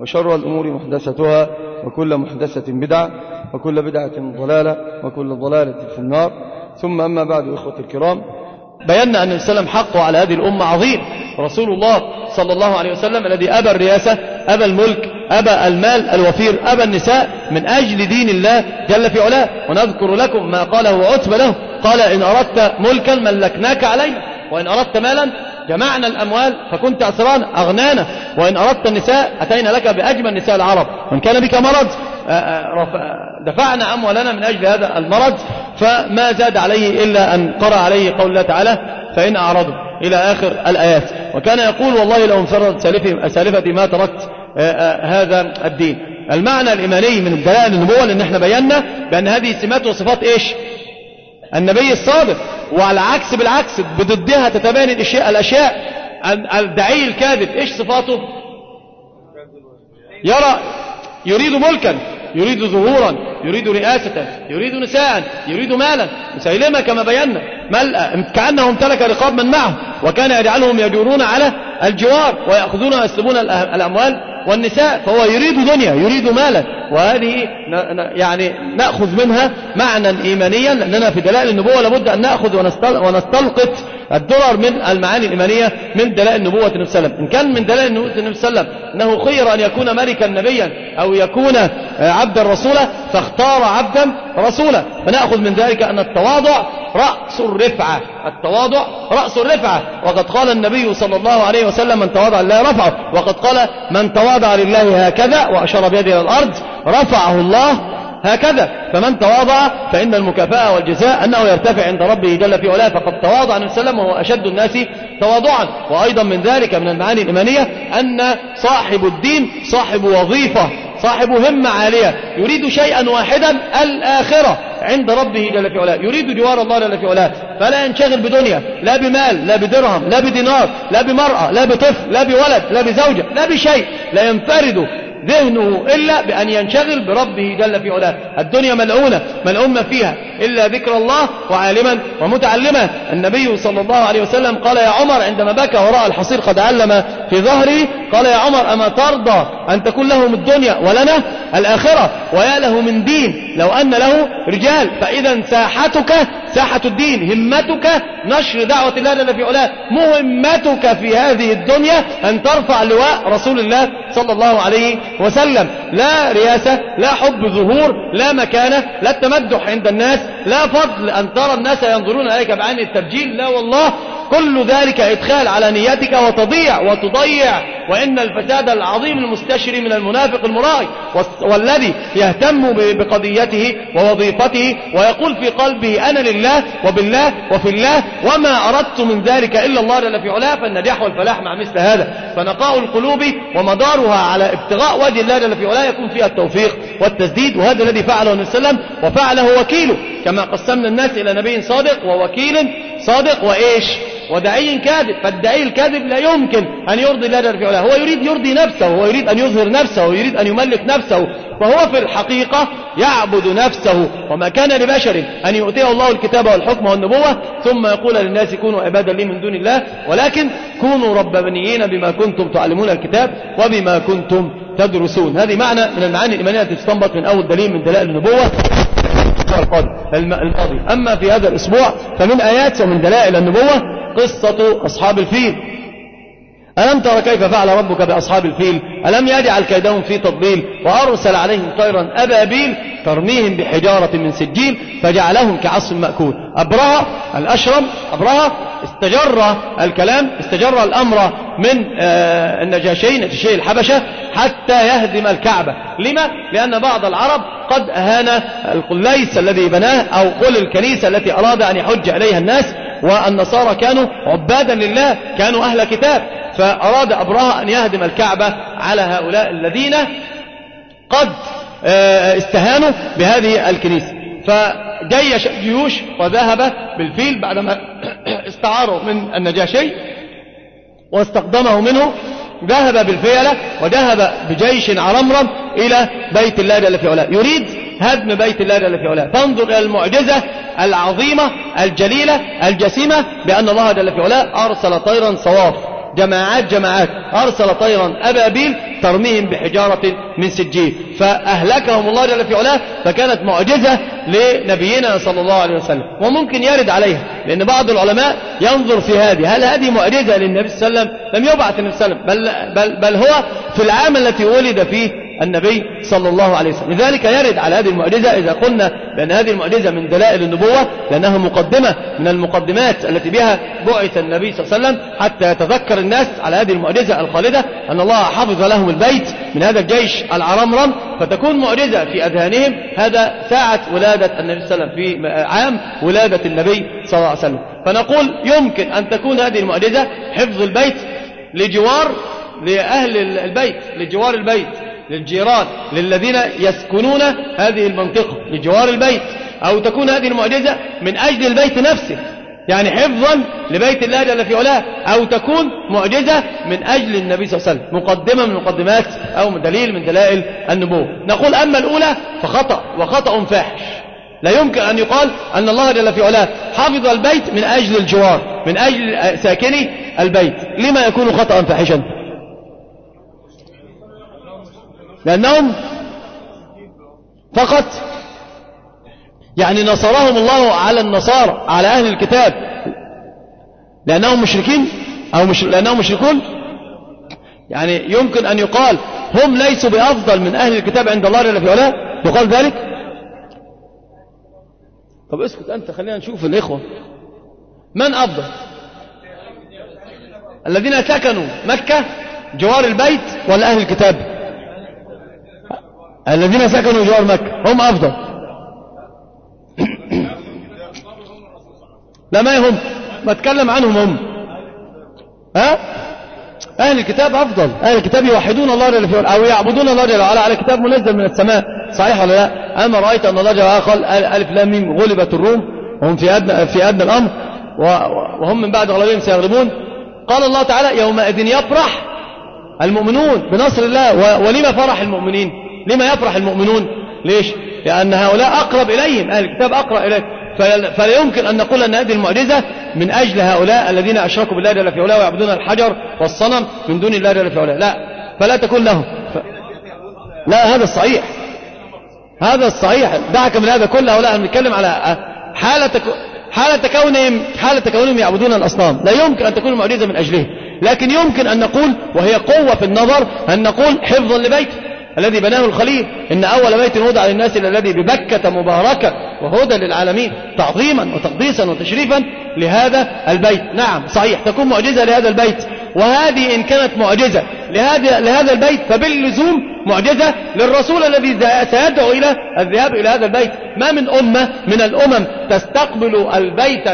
وشر الأمور محدثتها وكل محدثة بدعة وكل بدعة ضلالة وكل ضلالة في النار. ثم أما بعد إخوة الكرام بينا أن السلام حقه على هذه الأمة عظيم. رسول الله صلى الله عليه وسلم الذي أبى الرئاسة أبى الملك أبى المال الوفير أبى النساء من أجل دين الله جل في علاه. ونذكر لكم ما قاله وعتب له قال إن أردت ملكا ملكناك عليه وإن أردت مالا جمعنا الأموال فكنت أسران أغنانا وإن أردت النساء أتينا لك بأجمل نساء العرب وإن كان بك مرض آه، آه، آه، دفعنا أموالنا من أجل هذا المرض فما زاد عليه إلا أن قرأ عليه قول الله تعالى فإن أعرضوا إلى آخر الآيات. وكان يقول والله لو انفرد سالفتي ما تركت هذا الدين. المعنى الإيماني من دلائل النبوة لأن إحنا بينا بأن هذه سمات وصفات إيش؟ النبي الصادق. وعلى عكس بالعكس بضدها تتباني الاشياء الأشياء. الدعي الكاذب إيش صفاته؟ يرى. يريد ملكا. يريد ظهورا. يريد رئاسة. يريد نساء. يريد مالا. مسيلمة كما بينا. ملأ كأنه امتلك رقاب من معه. وكان يجعلهم يجورون على الجوار ويأخذون ويسلبون الأموال والنساء. فهو يريد دنيا. يريد مالا. وهذه يعني نأخذ منها معنى إيمانيا لأننا في دلائل النبوة لابد أن نأخذ ونستلقط الدرر من المعاني الإيمانية من دلائل نبوة النبي صلى الله عليه وسلم. إن كان من دلائل نبوة النبي صلى الله عليه وسلم أنه خير أن يكون ملكا نبيا أو يكون آه، عبدا رسولا فاختار عبدا رسولا. فنأخذ من ذلك أن التواضع رأس الرفعة. التواضع رأس الرفعة. وقد قال النبي صلى الله عليه وسلم من تواضع لله رفعه. وقد قال من تواضع لله هكذا وأشار بيده إلى الأرض رفعه الله هكذا. فمن تواضع فإن المكافأة والجزاء أنه يرتفع عند ربه جل في علاه فقد تواضع عن السلام وهو أشد الناس تواضعا. وأيضا من ذلك من المعاني الإيمانية أن صاحب الدين صاحب وظيفة صاحب همة عالية. يريد شيئا واحدا الآخرة عند ربه جل في علاه. يريد جوار الله جل في علاه. فلا ينشغل بدنيا لا بمال لا بدرهم لا بدينار لا بمرأة لا بطفل لا بولد لا بزوجة لا بشيء. لا ينفرد ذهنه إلا بأن ينشغل بربه جل في علاه. الدنيا ملعونة ملعومة فيها إلا ذكر الله وعالما ومتعلما. النبي صلى الله عليه وسلم قال يا عمر عندما بكى وراء الحصير قد علم في ظهره قال يا عمر أما ترضى أن تكون لهم الدنيا ولنا الآخرة؟ ويا له من دين لو أن له رجال فإذا ساحتك ساحة الدين همتك نشر دعوة الله لنا في علاه. مهمتك في هذه الدنيا أن ترفع لواء رسول الله صلى الله عليه وسلم. لا رياسة لا حب ظهور لا مكانة لا التمدح عند الناس لا فضل أن ترى الناس ينظرون إليك بعين التبجيل. لا والله كل ذلك إدخال على نيتك وتضيع وتضيع وإن الفساد العظيم المستشري من المنافق المرائي والذي يهتم بقضيته ووظيفته ويقول في قلبه أنا لله وبالله وفي الله وما أردت من ذلك إلا الله جل في علاه فالنجاح والفلاح مع مثل هذا. فنقاء القلوب ومدارها على ابتغاء وجه الله جل في علاه يكون فيها التوفيق والتسديد وهذا الذي فعله النبي صلى الله عليه وسلم وفعله وكيله. كما قسمنا الناس إلى نبي صادق ووكيل صادق وإيش؟ ودعي كاذب فالدعي الكاذب لا يمكن أن يرضي الله جل في علاه هو يريد يرضي نفسه هو يريد أن يظهر نفسه يريد أن يملك نفسه. فهو في الحقيقة يعبد نفسه. وما كان لبشر أن يؤتيه الله الكتاب والحكم والنبوة ثم يقول للناس كونوا عبادا لي من دون الله ولكن كونوا ربانيين بما كنتم تعلمون الكتاب وبما كنتم تدرسون. هذه معنى من المعاني الإيمانية التي تستنبط من أول دليل من دلائل النبوة. الماضي. أما في هذا الأسبوع فمن آيات ومن دلائل النبوة قصة أصحاب الفيل. ألم تر كيف فعل ربك بأصحاب الفيل؟ ألم يجعل كيدهم في تضليل وأرسل عليهم طيرا أبابيل ترميهم بحجارة من سجيل فجعلهم كعصف مأكول. أبرهة الأشرم أبرهة استجر الكلام استجر الأمر من آه، النجاشي نجاشي الحبشة حتى يهدم الكعبة. لما؟ لأن بعض العرب قد أهان القليس الذي بناه أو قل الكنيسة التي أراد أن يحج عليها الناس والنصارى كانوا عبادا لله كانوا أهل كتاب. فأراد أبرهة أن يهدم الكعبة على هؤلاء الذين قد آه، استهانوا بهذه الكنيسة. فجيش جيوش وذهب بالفيل بعدما استعاروا من النجاشي واستقدمه منه. ذهب بالفيلة وذهب بجيش عرمرم إلى بيت الله جل في علاه. يريد هدم بيت الله جل في علاه. فانظر إلى المعجزة العظيمة الجليلة الجسيمة بأن الله جل في علاه أرسل طيرا صواف. جماعات جماعات. أرسل طيرا أبابيل ترميهم بحجارة من سجيل. فأهلكهم الله جل في علاه فكانت معجزة لنبينا صلى الله عليه وسلم. وممكن يرد عليها لأن بعض العلماء ينظر في هذه. هل هذه معجزة للنبي صلى الله عليه وسلم؟ لم يبعث النبي صلى الله عليه وسلم. بل, بل, بل هو في العام التي ولد فيه النبي صلى الله عليه وسلم. لذلك يرد على هذه المعجزة إذا قلنا بأن هذه المعجزة من دلائل النبوة لأنها مقدمة من المقدمات التي بها بعث النبي صلى الله عليه وسلم حتى يتذكر الناس على هذه المعجزة الخالدة أن الله حفظ لهم البيت من هذا الجيش العرمرم. فتكون معجزة في أذهانهم هذا ساعة ولادة النبي صلى الله عليه وسلم في عام ولادة النبي صلى الله عليه وسلم. فنقول يمكن أن تكون هذه المعجزة حفظ البيت لجوار لأهل البيت لجوار البيت. للجيران للذين يسكنون هذه المنطقة لجوار البيت أو تكون هذه المعجزة من أجل البيت نفسه. يعني حفظا لبيت الله جل في علاه أو تكون معجزة من أجل النبي صلى الله عليه وسلم مقدمة من مقدمات أو دليل من دلائل النبوة. نقول أما الأولى فخطأ وخطأ فاحش. لا يمكن أن يقال أن الله جل في علاه حفظ البيت من أجل الجوار من أجل ساكني البيت. لما يكون خطأ فاحشا؟ لأنهم فقط يعني نصرهم الله على النصارى على أهل الكتاب. لأنهم مشركين أو مش لأنهم مشركون. يعني يمكن أن يقال هم ليسوا بأفضل من أهل الكتاب عند الله جل في علاه. يقال ذلك؟ طب اسكت أنت خلينا نشوف الإخوة. من أفضل؟ الذين سكنوا مكة جوار البيت ولا أهل الكتاب؟ الذين سكنوا جوار مكة هم أفضل. لا ما هم ما أتكلم عنهم هم. ها؟ أهل الكتاب أفضل. أهل الكتاب يوحدون الله جل وعلا أو يعبدون الله جل وعلا. على كتاب منزل من السماء صحيح ولا لا؟ أما رأيت أن الله جل وعلا قال ألف لام غلبت الروم وهم في أدنى في أدنى الأمر وهم من بعد غلبهم سيغلبون. قال الله تعالى يومئذ يفرح المؤمنون بنصر الله ولما فرح المؤمنين؟ لما يفرح المؤمنون؟ ليش؟ لأن هؤلاء أقرب إليهم أهل الكتاب أقرب إليهم. فلا يمكن أن نقول أن هذه المعجزة من أجل هؤلاء الذين أشركوا بالله جل في علاه ويعبدون الحجر والصنم من دون الله جل في علاه. لا. فلا تكون لهم. ف... لا هذا الصحيح هذا الصحيح دعك من هذا كله. ولا نتكلم على حالة حالة كونهم حالة كونهم يعبدون الأصنام. لا يمكن أن تكون المعجزة من أجله لكن يمكن أن نقول وهي قوة في النظر أن نقول حفظا لبيته الذي بناه الخليل. إن أول بيت وضع للناس الذي ببكة مباركة وهدى للعالمين تعظيما وتقديسا وتشريفا لهذا البيت. نعم صحيح تكون معجزة لهذا البيت. وهذه إن كانت معجزة. لهذا, لهذا البيت فباللزوم معجزة للرسول الذي سيدعو إلى الذهاب إلى هذا البيت. ما من أمة من الأمم تستقبل البيت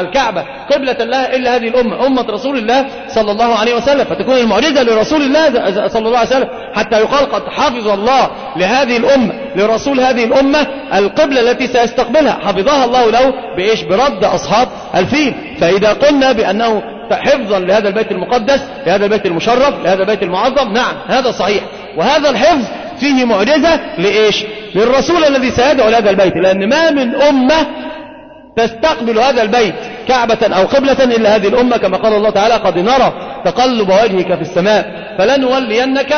الكعبة قبلة الله إلا هذه الأمة أمة رسول الله صلى الله عليه وسلم. فتكون المعجزة لرسول الله صلى الله عليه وسلم. حتى يقال قد حفظ الله لهذه الأمة لرسول هذه الأمة القبلة التي سيستقبلها. حفظها الله له بإيش؟ برد أصحاب الفيل. فإذا قلنا بأنه حفظا لهذا البيت المقدس لهذا البيت المشرف لهذا البيت المعظم. نعم هذا صحيح. وهذا الحفظ فيه معجزة لإيش؟ للرسول الذي سيدعو لهذا البيت. لأن ما من أمة تستقبل هذا البيت كعبة أو قبلة إلا هذه الأمة. كما قال الله تعالى قد نرى تقلب وجهك في السماء. فلنولينك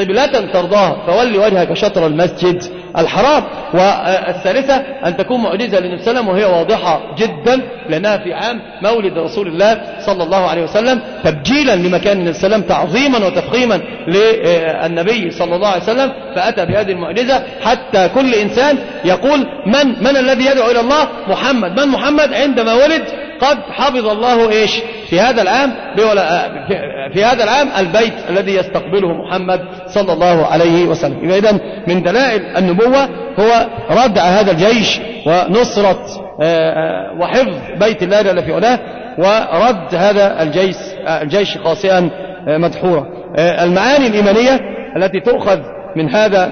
قبلة ترضاها. فول وجهك شطر المسجد. الحرام. والثالثة أن تكون معجزة للنبي صلى الله عليه وسلم وهي واضحة جدا لأنها في عام مولد رسول الله صلى الله عليه وسلم تبجيلا لمكان النبي صلى الله عليه وسلم تعظيما وتفخيما للنبي صلى الله عليه وسلم فأتى بهذه المعجزة حتى كل إنسان يقول من من الذي يدعو إلى الله؟ محمد. من محمد؟ عندما ولد قد حفظ الله إيش؟ في هذا العام في هذا العام البيت الذي يستقبله محمد صلى الله عليه وسلم. إذا من دلائل النبوة هو ردع هذا الجيش ونصرة آه، آه، وحفظ بيت الله الذي في علاه ورد هذا الجيش آه، الجيش قاسيا مدحورا. المعاني الإيمانية التي تؤخذ من هذا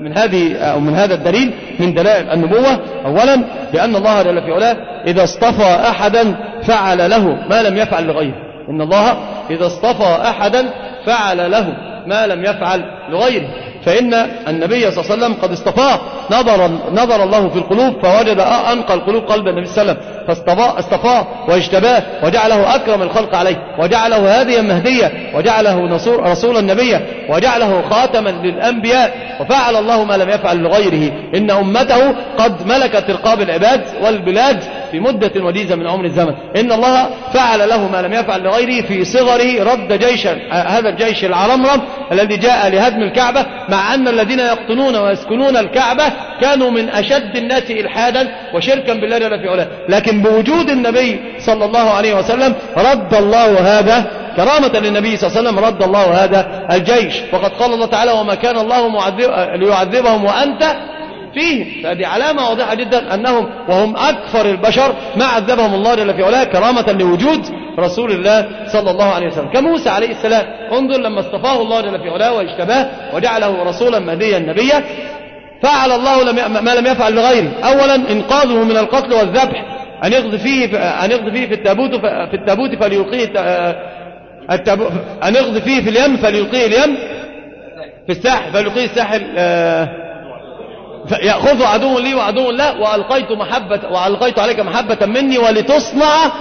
من هذه أو من هذا الدليل من دلائل النبوة أولا لأن الله جل في علاه إذا اصطفى أحدا فعل له ما لم يفعل لغيره. إن الله إذا اصطفى أحدا فعل له ما لم يفعل لغيره. فإن النبي صلى الله عليه وسلم قد استفاق نظر, نظر الله في القلوب فوجد أنقى القلوب قلب النبي صلى الله عليه وسلم فاستفاق واجتباه وجعله أكرم الخلق عليه وجعله هذه المهدية وجعله نصور رسول النبي وجعله خاتما للأنبياء وفعل الله ما لم يفعل لغيره. إن أمته قد ملكت رقاب العباد والبلاد في مدة وجيزة من عمر الزمن. إن الله فعل له ما لم يفعل لغيره في صغره رد جيش هذا الجيش العرمرم الذي جاء لهدم الكعبة مع أن الذين يقطنون ويسكنون الكعبة كانوا من أشد الناس إلحادا وشركا بالله جل في علاه. لكن بوجود النبي صلى الله عليه وسلم رد الله هذا كرامة للنبي صلى الله عليه وسلم رد الله هذا الجيش. وقد قال الله تعالى وما كان الله ليعذبهم وأنت فيه. فهذه علامة واضحة جدا أنهم وهم أكثر البشر ما عذبهم الله جل في علاه كرامة لوجود رسول الله صلى الله عليه وسلم. كموسى عليه السلام انظر لما اصطفاه الله جل في علاه واجتباه وجعله رسولا مهديا نبيا. فعل الله ما لم يفعل لغيره أولا إنقاذه من القتل والذبح. أن يقضي فيه أن يقضي فيه في التابوت في التابوت فليلقيه التابو أن يقضي فيه في اليم فليلقيه اليم. في الساحل فليلقيه الساحل آه، ياخذه عدو لي وعدو لا وألقيت, محبة وألقيت عليك محبة مني ولتصنع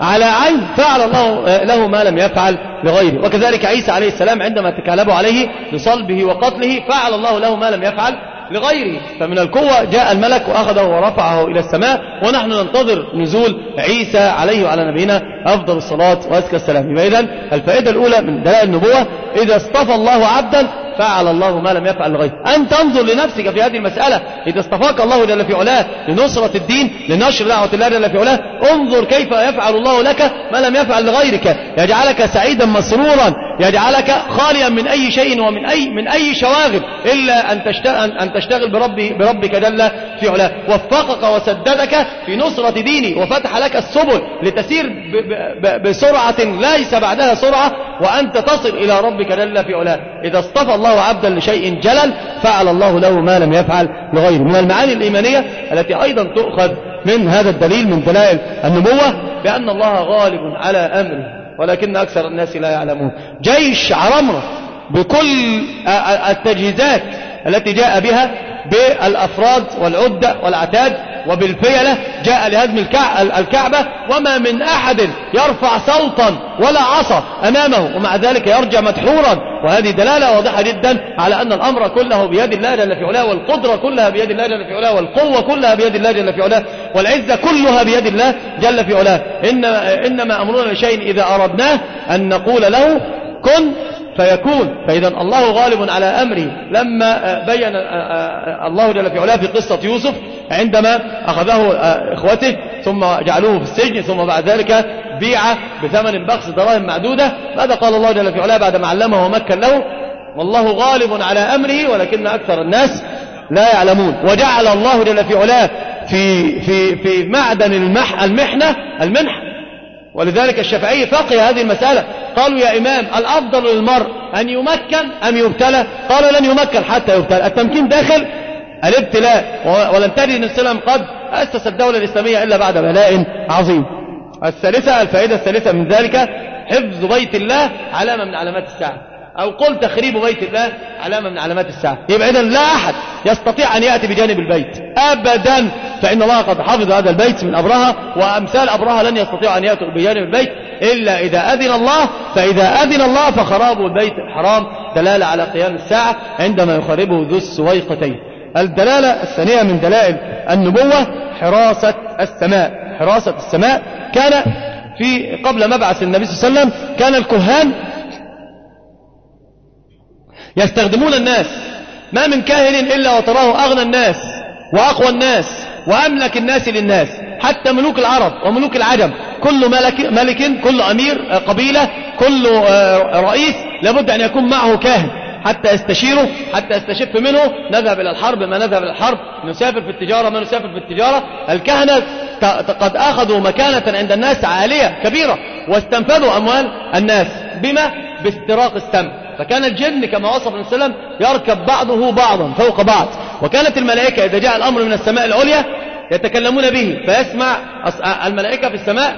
على عين فعل الله آه، له ما لم يفعل لغيره. وكذلك عيسى عليه السلام عندما تكالبوا عليه لصلبه وقتله فعل الله له ما لم يفعل لغيره. فمن القوة جاء الملك وأخذه ورفعه إلى السماء ونحن ننتظر نزول عيسى عليه وعلى نبينا أفضل الصلاة وأزكى السلام. إذن الفائدة الأولى من دلائل النبوة إذا اصطفى الله عبدا فعل الله ما لم يفعل الغيب. أن تنظر لنفسك في هذه المسألة إذا اصطفاك الله جل في علاه لنصرة الدين لنشر دعوة الله جل في علاه. انظر كيف يفعل الله لك ما لم يفعل لغيرك. يجعلك سعيدا مسرورا يجعلك خاليا من أي شيء ومن أي من أي شواغب. إلا أن تشتغل, أن تشتغل بربي بربك جل في علاه وفقك وسددك في نصرة ديني وفتح لك السبل لتسير بسرعة ليس بعدها سرعة وأنت تصل إلى ربك جل في علاه. إذا اصطفى الله عبدا لشيء جلل فعل الله له ما لم يفعل لغيره. من المعاني الإيمانية التي أيضا تؤخذ من هذا الدليل من دلائل النبوة بأن الله غالب على أمره ولكن أكثر الناس لا يعلمون. جيش عرمرة بكل التجهيزات التي جاء بها بالأفراد والعدة والعتاد وبالفيلة جاء لهدم الكعبة وما من أحد يرفع صوتا ولا عصا أمامه ومع ذلك يرجع مدحورا. وهذه دلالة واضحة جدا على أن الأمر كله بيد الله جل في علاه والقدرة كلها بيد الله جل في علاه والقوة كلها بيد الله جل في علاه والعزة كلها بيد الله جل في علاه. إنما, إنما أمرنا شيء إذا أردناه أن نقول له كن فيكون. فإذا الله غالب على أمره لما آه، بين آه، آه، الله جل في علاه في قصة يوسف عندما أخذه إخوته ثم جعلوه في السجن ثم بعد ذلك بيع بثمن بخس دراهم معدودة. ماذا قال الله جل في علاه بعد ما علمه ومكن له؟ والله غالب على أمره ولكن أكثر الناس لا يعلمون. وجعل الله جل في علاه في, في, في معدن المح المحنة المنح ولذلك الشافعي فقه هذه المسألة. قالوا يا إمام الأفضل للمرء أن يمكن أم يبتلى؟ قالوا لن يمكن حتى يبتلى. التمكين داخل الابتلاء. ولم تجد أن السلام قد أسس الدولة الإسلامية إلا بعد بلاء عظيم. الثالثة الفائدة الثالثة من ذلك حفظ بيت الله علامة من علامات الساعة. أو قل تخريب بيت الله علامة من علامات الساعة. يبقى إذن لا أحد يستطيع أن يأتي بجانب البيت. أبدا فإن الله قد حفظ هذا البيت من أبرهة وأمثال أبرهة لن يستطيع أن يأتوا بجانب البيت إلا إذا أذن الله فإذا أذن الله فخراب البيت الحرام. دلالة على قيام الساعة عندما يخربه ذو السويقتين. الدلالة الثانية من دلائل النبوة حراسة السماء. حراسة السماء كان في قبل مبعث النبي صلى الله عليه وسلم كان الكهان يستخدمون الناس. ما من كاهن إلا وتراه أغنى الناس وأقوى الناس. وأملك الناس للناس حتى ملوك العرب وملوك العجم. كل ملك, ملك كل أمير آه، قبيلة كل آه، رئيس لابد أن يكون معه كاهن. حتى استشيره حتى استشف منه. نذهب إلى الحرب ما نذهب إلى الحرب. نسافر في التجارة ما نسافر في التجارة. الكهنة قد أخذوا مكانة عند الناس عالية كبيرة. واستنفذوا أموال الناس. بما؟ باستراق السمع فكان الجن كما وصف النبي صلى الله عليه وسلم يركب بعضه بعضا فوق بعض. وكانت الملائكة إذا جاء الأمر من السماء العليا يتكلمون به فيسمع الملائكة في السماء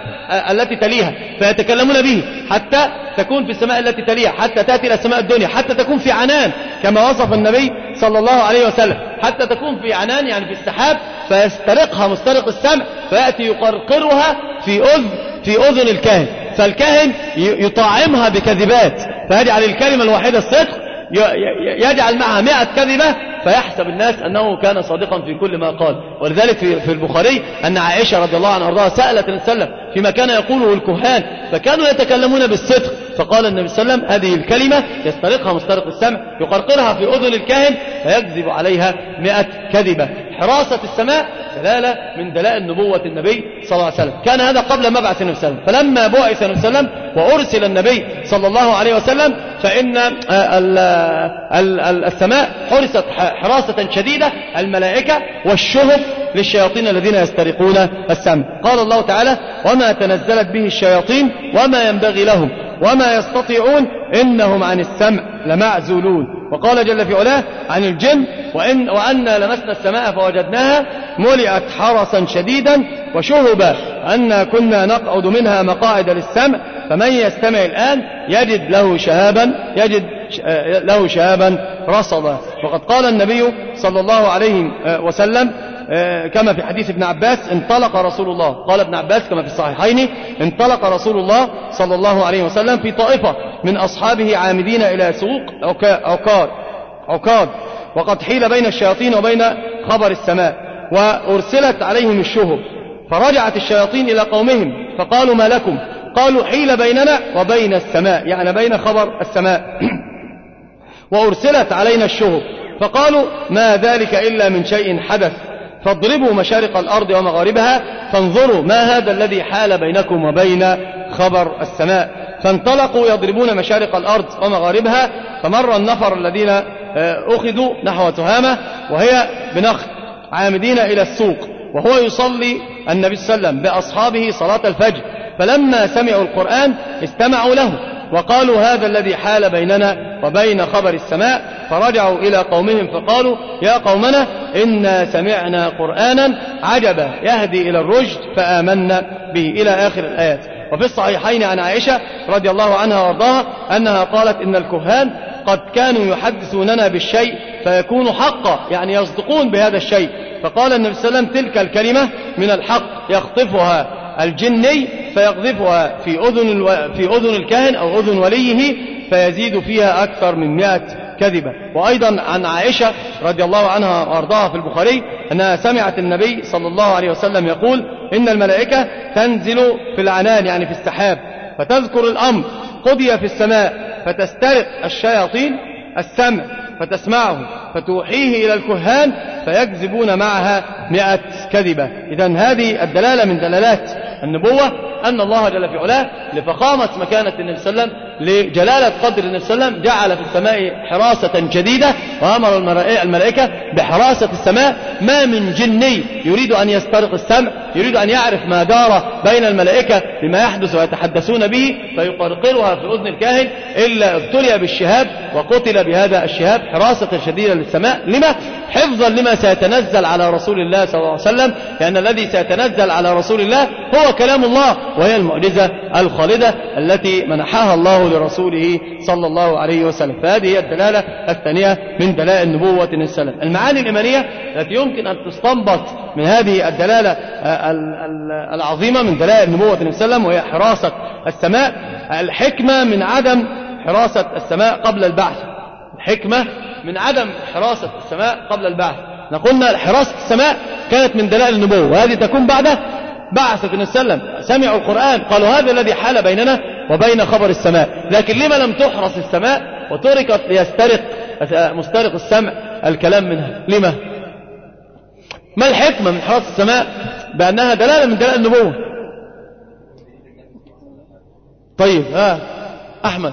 التي تليها فيتكلمون به حتى تكون في السماء التي تليها حتى تأتي إلى السماء الدنيا حتى تكون في عنان كما وصف النبي صلى الله عليه وسلم. حتى تكون في عنان يعني في السحاب فيسترقها مسترق السمع فيأتي يقرقرها في أذن في أذن الكاهن. فالكاهن يطعمها بكذبات. فيجعل الكلمة الوحيدة الصدق يجعل معها مئة كذبة فيحسب الناس أنه كان صادقا في كل ما قال. ولذلك في البخاري أن عائشة رضي الله عنها وارضاها سألت النبي صلى الله عليه وسلم فيما كان يقوله الكهان فكانوا يتكلمون بالصدق. فقال النبي صلى الله عليه وسلم هذه الكلمة يسترقها مسترق السمع يقرقرها في أذن الكاهن فيكذب عليها مئة كذبة. حراسة السماء دلالة من دلائل نبوة النبي صلى الله عليه وسلم. كان هذا قبل مبعث النبي صلى الله عليه وسلم. فلما بعث النبي صلى الله عليه وسلم وأرسل النبي صلى الله عليه وسلم فإن آه، السماء حرست حراسة شديدة الملائكة والشهب للشياطين الذين يسترقون السمع قال الله تعالى وما تنزلت به الشياطين وما ينبغي لهم وما يستطيعون إنهم عن السمع لمعزولون. وقال جل في علاه عن الجن وإن وأنا لمسنا السماء فوجدناها ملئت حرسا شديدا وشهبا أنا كنا نقعد منها مقاعد للسمع فمن يستمع الآن يجد له شهابا يجد آه، له شهابا رصدا وقد قال النبي صلى الله عليه آه، وسلم آه، كما في حديث ابن عباس انطلق رسول الله. قال ابن عباس كما في الصحيحين انطلق رسول الله صلى الله عليه وسلم في طائفة من أصحابه عامدين إلى سوق عكاد عكاد وقد حيل بين الشياطين وبين خبر السماء وأرسلت عليهم الشهب. فرجعت الشياطين إلى قومهم فقالوا ما لكم؟ قالوا حيل بيننا وبين السماء يعني بين خبر السماء. وأرسلت علينا الشهب. فقالوا ما ذلك إلا من شيء حدث. فاضربوا مشارق الأرض ومغاربها فانظروا ما هذا الذي حال بينكم وبين خبر السماء. فانطلقوا يضربون مشارق الأرض ومغاربها فمر النفر الذين آه، أخذوا نحو تهامة وهي بنخل عامدين إلى السوق. وهو يصلي النبي صلى الله عليه وسلم بأصحابه صلاة الفجر. فلما سمعوا القرآن استمعوا له. وقالوا هذا الذي حال بيننا وبين خبر السماء فرجعوا إلى قومهم فقالوا يا قومنا إنا سمعنا قرآنا عجبا يهدي إلى الرشد فآمنا به إلى آخر الآيات. وفي الصحيحين عن عائشة رضي الله عنها وارضاها أنها قالت إن الكهان قد كانوا يحدثوننا بالشيء فيكون حقا يعني يصدقون بهذا الشيء. فقال النبي صلى الله عليه وسلم تلك الكلمة من الحق يخطفها. الجني فيقذفها في أذن, في أذن الكاهن أو أذن وليه فيزيد فيها أكثر من مئة كذبة. وأيضا عن عائشة رضي الله عنها وأرضاها في البخاري أنها سمعت النبي صلى الله عليه وسلم يقول إن الملائكة تنزل في العنان يعني في السحاب فتذكر الأمر قضي في السماء فتسترق الشياطين السمع فتسمعه فتوحيه إلى الكهان فيكذبون معها مئة كذبة. إذا هذه الدلالة من دلالات النبوة أن الله جل في علاه لفخامة مكانة النبي صلى الله عليه وسلم لجلالة قدر النبي صلى الله عليه وسلم جعل في السماء حراسة شديدة وأمر الملائكة بحراسة السماء ما من جني يريد أن يسترق السمع يريد أن يعرف ما دار بين الملائكة بما يحدث ويتحدثون به فيقرقرها في أذن الكاهن إلا ابتلي بالشهاب وقتل بهذا الشهاب حراسة شديدة للسماء لما؟ حفظا لما سيتنزل على رسول الله صلى الله عليه وسلم لأن الذي سيتنزل على رسول الله هو كلام الله وهي المعجزة الخالدة التي منحها الله لرسوله صلى الله عليه وسلم. فهذه هي الدلالة الثانية من دلائل نبوة السلام المعاني الإيمانية التي يمكن أن تستنبط من هذه الدلالة آه، العظيمة من دلائل نبوة السلام وهي حراسة السماء. الحكمة من عدم حراسة السماء قبل البعث. الحكمة من عدم حراسة السماء قبل البعث. نقولنا حراسة السماء كانت من دلائل النبوة وهذه تكون بعد بعث النبي صلى الله عليه وسلم. سمعوا القرآن قالوا هذا الذي حال بيننا وبين خبر السماء. لكن لما لم تحرس السماء وتركت ليسترق مسترق السمع الكلام منها. لما؟ ما الحكمة من حرص السماء؟ بأنها دلالة من دلالة النبوة. طيب ها أحمد.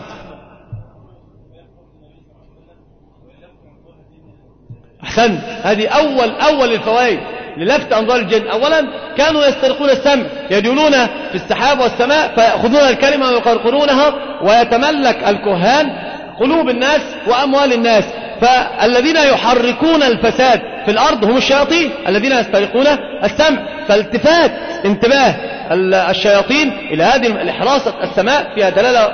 أحسن هذه أول أول الفوائد. للفت أنظار الجن. أولا كانوا يسترقون السمع يدلون في السحاب والسماء فيأخذون الكلمة ويقرقرونها ويتملك الكهان قلوب الناس وأموال الناس. فالذين يحركون الفساد في الأرض هم الشياطين الذين يسترقون السمع. فالتفات انتباه الشياطين إلى هذه حراسة السماء فيها دلالة,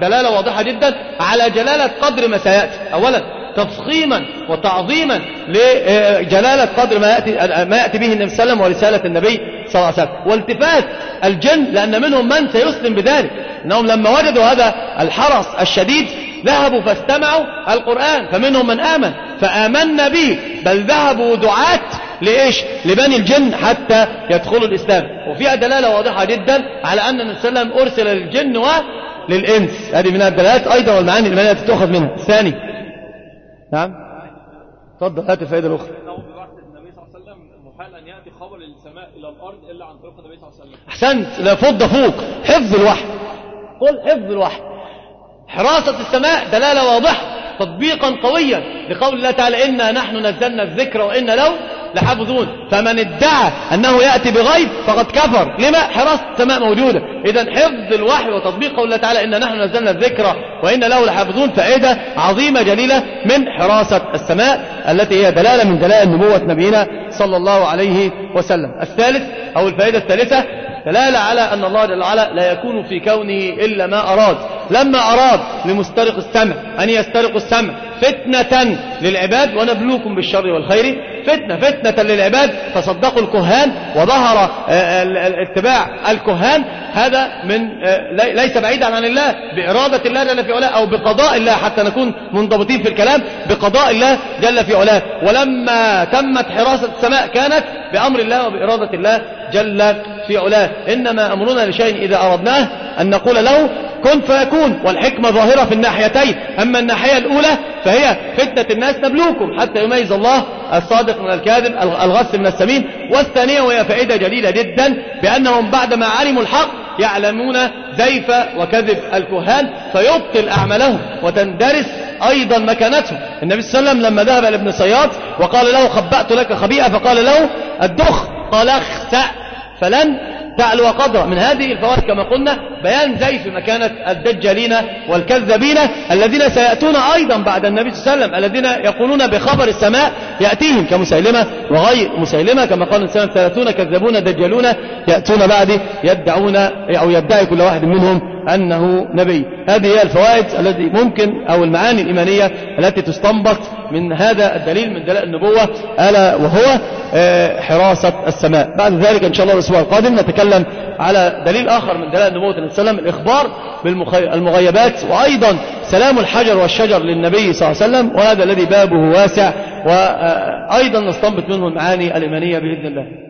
دلالة واضحة جدا على جلالة قدر ما سيأتي. أولا تفخيما وتعظيما لجلالة آه، قدر ما يأتي, آه، ما يأتي به النبي صلى الله عليه وسلم ورسالة النبي صلى الله عليه وسلم. والتفات الجن لأن منهم من سيسلم بذلك. أنهم لما وجدوا هذا الحرس الشديد ذهبوا فاستمعوا القرآن فمنهم من آمن. فآمنا به بل ذهبوا دعاة لإيش؟ لبني الجن حتى يدخلوا الإسلام. وفيها دلالة واضحة جدا على أن النبي صلى الله عليه وسلم أرسل للجن وللإنس هذه من الدلالات أيضا والمعاني التي تأخذ منها. ثاني. نعم. تفضل هات الفائدة الأخرى. محال أن يأتي خبر السماء إلى الأرض إلا عن طريق النبي صلى الله عليه وسلم. أحسنت لا فض فوق. حفظ الوحي. قل حفظ الوحي. حراسة السماء دلالة واضحة تطبيقا قويا لقول الله تعالى إنا نحن نزلنا الذكر وإنا له لحفظون فمن ادعى أنه يأتي بغيب فقد كفر. لما؟ حراسة السماء موجودة. إذا حفظ الوحي وتطبيق قول الله تعالى إنا نحن نزلنا الذكر وإنا له لحفظون فائدة عظيمة جليلة من حراسة السماء التي هي دلالة من دلائل نبوة نبينا صلى الله عليه وسلم. الثالث أو الفائدة الثالثة دلالة على أن الله جل وعلا لا يكون في كونه إلا ما أراد. لما أراد لمسترق السمع أن يسترق السمع فتنة للعباد ونبلوكم بالشر والخير. فتنة فتنة للعباد. فصدقوا الكهان وظهر آه، اتباع الكهان. هذا من آه، ليس بعيدا عن الله بإرادة الله جل في علاه أو بقضاء الله حتى نكون منضبطين في الكلام بقضاء الله جل في علاه. ولما تمت حراسة السماء كانت بأمر الله وبإرادة الله جل في علاه. إنما أمرنا لشيء إذا أردناه أن نقول له كن فيكون والحكمة ظاهرة في الناحيتين. أما الناحية الأولى فهي فتنة الناس نبلوكم حتى يميز الله الصادق من الكاذب الغص من السمين. والثانية وهي فائدة جليلة جدا بأنهم بعدما علموا الحق يعلمون زيف وكذب الكهان فيبطل أعمالهم وتندرس أيضا مكانتهم. النبي صلى الله عليه وسلم لما ذهب لابن صياد وقال له خبأت لك خبيئة فقال له الدخ قال اخسأ فلن تعلو قدرا من هذه الفوائد كما قلنا بيان جيش مكانة الدجالين والكذابين الذين سيأتون أيضا بعد النبي صلى الله عليه وسلم الذين يقولون بخبر السماء يأتيهم كمسيلمة وغير مسيلمة كما قال النبي صلى الله عليه وسلم كذبون كذابون دجالون يأتون بعد يدعون أو يدعي كل واحد منهم أنه نبي. هذه هي الفوائد التي ممكن أو المعاني الإيمانية التي تستنبط من هذا الدليل من دلائل النبوة ألا وهو آه، حراسة السماء. بعد ذلك إن شاء الله الأسبوع القادم نتكلم على دليل آخر من دلائل نبوة النبي صلى الله عليه وسلم الإخبار بالمغيبات وأيضا سلام الحجر والشجر للنبي صلى الله عليه وسلم وهذا الذي بابه واسع وأيضا نستنبط منه المعاني الإيمانية بإذن الله.